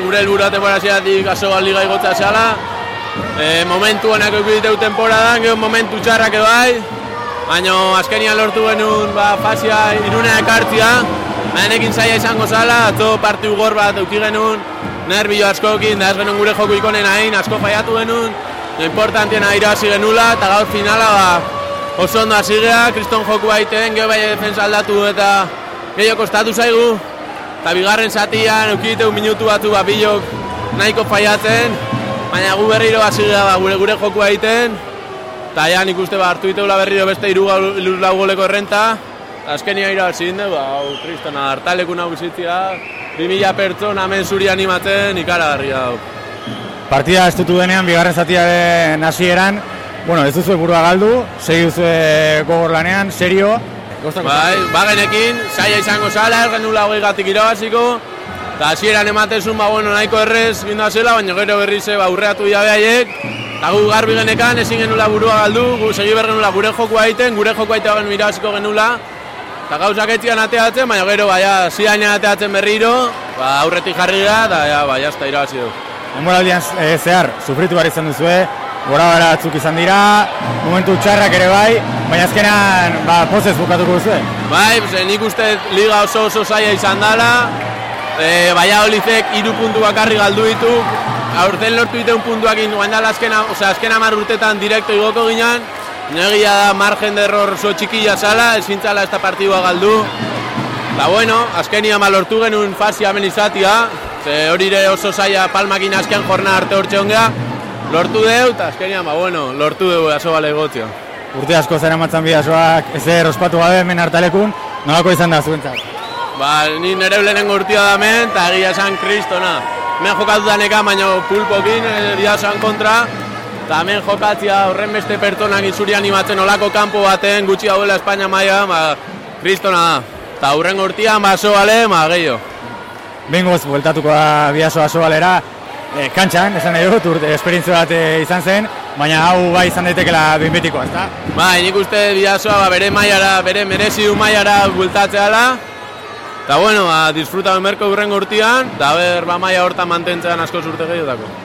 gure helburua temporada hasieratik aso liga igotza zala. E, momentu honak eukiditeu temporadan, gero momentu txarrak bai. Baina azkenian lortu genuen ba, fasia irunea ekartzia. Baina ekin zaila izango zala, atzo parti ugor bat euki genuen. Nerbio askokin, da ez genuen gure joku ikonen hain, asko faiatu genuen. Importantiena irazi genula, eta gaur finala ba, oso ondo azigea, kriston joku baiten, geho bai defensa aldatu eta gehiago kostatu zaigu. Eta bigarren zatian, eukiteu minutu batu bat bilok nahiko faiatzen, baina gu berriro azigea ba, gure gure joku egiten. Eta ja, nik uste ba, hartu diteula berriro beste iru lau goleko errenta. Azkenia ira zin ba, hau, kristona, hartaleku nahu bizitzia. 2000 pertsona hemen zuri animatzen, ikaragarri hau. Partida estutu denean, bigarren zatiaren hasieran, bueno, ez duzu burua galdu, segi duzu gogor lanean, serio. Bai, bagenekin, saia izango zala, ez genula hogei gatik irabaziko. Eta hasieran ematezun, ba, bueno, nahiko errez ginda zela, baina gero berri ze, ba, urreatu jabe haiek. Eta gu garbi genekan, ezin genula burua galdu, gu segi behar genula gure jokoa egiten, gure jokoa egiten bagen irabaziko genula. Eta gauzak etzian ateatzen, baina gero, baina, zianean ateatzen berriro, ba, aurretik jarri da, eta, ja, ba, jazta irabazi du. Denboraldian e, zehar, sufritu behar izan duzue, gora batzuk izan dira, momentu txarrak ere bai, baina azkenan ba, pozez bukatuko duzue. Bai, pues, nik uste liga oso oso zaila izan dela, e, baina olizek iru puntu bakarri galdu ditu, aurten lortu dituen puntuak induan dela azkena, osea, azkena mar urtetan direkto igoko ginen, negia da margen de error oso txikilla zala, ezin zala ez partidua galdu, Eta bueno, azkenia malortu genuen fazia hemen izatia, ze hori ere oso zaila palmakin azken jorna arte hortxe ongea, lortu deu, eta azkenia, ba bueno, lortu deu aso bale gotio. Urte asko zara matzan bidazoak, ez er ospatu gabe hemen hartalekun, nolako izan da zuentzat? Ba, ni nire lehenengo urtia da hemen, eta egia esan kristona. Hemen jokatu daneka, baina pulpokin, bidazoan kontra, eta hemen jokatzia horren beste pertsonak izuri animatzen olako kanpo baten, gutxi hauela Espainia maia, ba, kristona da. Eta hurren urtian, ba, bale, ma, gehiago. Bengoz, bueltatuko da bidazo asobalera, e, kantxan, esan nahi dut, esperientzia bat e, izan zen, baina hau bai izan daitekela behinbetikoa, ezta? Bai, nik uste bidazoa ba, bere mailara, bere merezi du mailara bueltatzeala, eta bueno, ba, disfruta bemerko hurren urtian, eta ber, ba, maia hortan mantentzean asko zurte gehiotako.